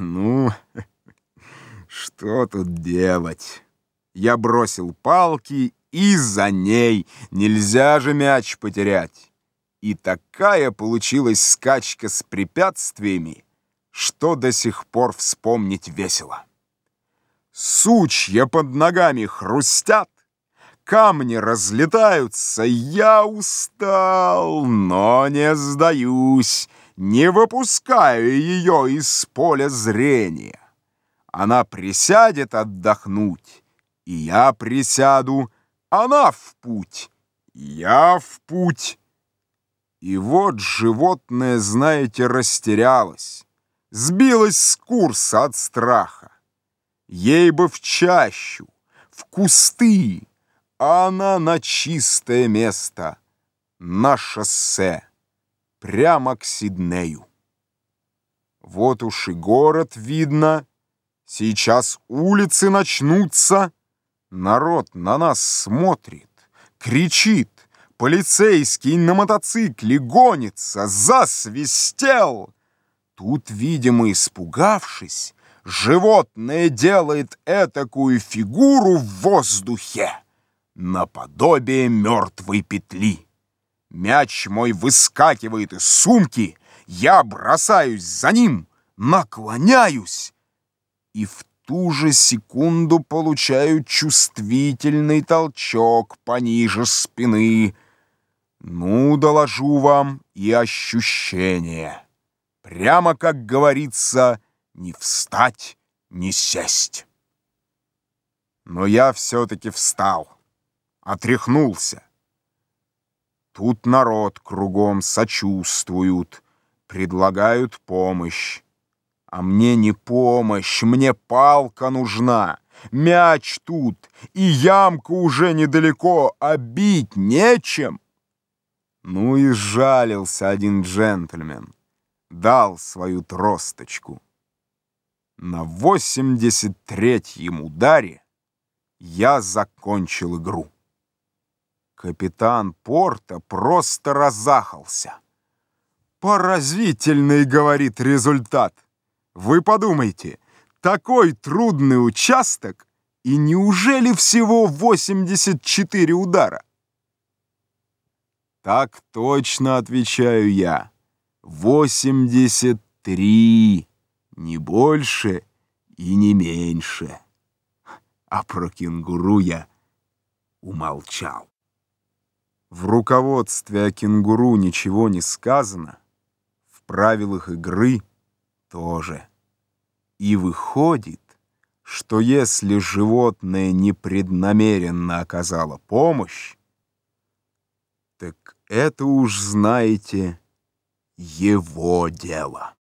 Ну, что тут делать? Я бросил палки, и за ней нельзя же мяч потерять. И такая получилась скачка с препятствиями, что до сих пор вспомнить весело. Сучья под ногами хрустят, камни разлетаются, я устал, но не сдаюсь, не выпускаю ее из поля зрения. Она присядет отдохнуть, и я присяду, она в путь, я в путь. И вот животное, знаете, растерялось, сбилось с курса от страха. Ей бы в чащу, в кусты, а она на чистое место, на шоссе, прямо к Сиднею. Вот уж и город видно, сейчас улицы начнутся, народ на нас смотрит, кричит, полицейский на мотоцикле гонится, засвистел. Тут, видимо, испугавшись, животное делает этакую фигуру в воздухе наподобие мертвой петли. Мяч мой выскакивает из сумки, я бросаюсь за ним, наклоняюсь и в ту же секунду получаю чувствительный толчок пониже спины. Ну, доложу вам и ощущение. Прямо, как говорится, не встать, не сесть. Но я все-таки встал отряхнулся. Тут народ кругом сочувствуют, предлагают помощь. А мне не помощь, мне палка нужна. Мяч тут, и ямка уже недалеко, а бить нечем. Ну и жалился один джентльмен. Дал свою тросточку. На восемьдесят третьем ударе я закончил игру. Капитан Порта просто разахался. «Поразительный, — говорит, — результат. Вы подумайте, такой трудный участок, и неужели всего 84 удара?» «Так точно, — отвечаю я, — 83, не больше и не меньше». А про кенгуру я умолчал. В руководстве о кенгуру ничего не сказано, в правилах игры тоже. И выходит, что если животное непреднамеренно оказало помощь, так это уж, знаете, его дело.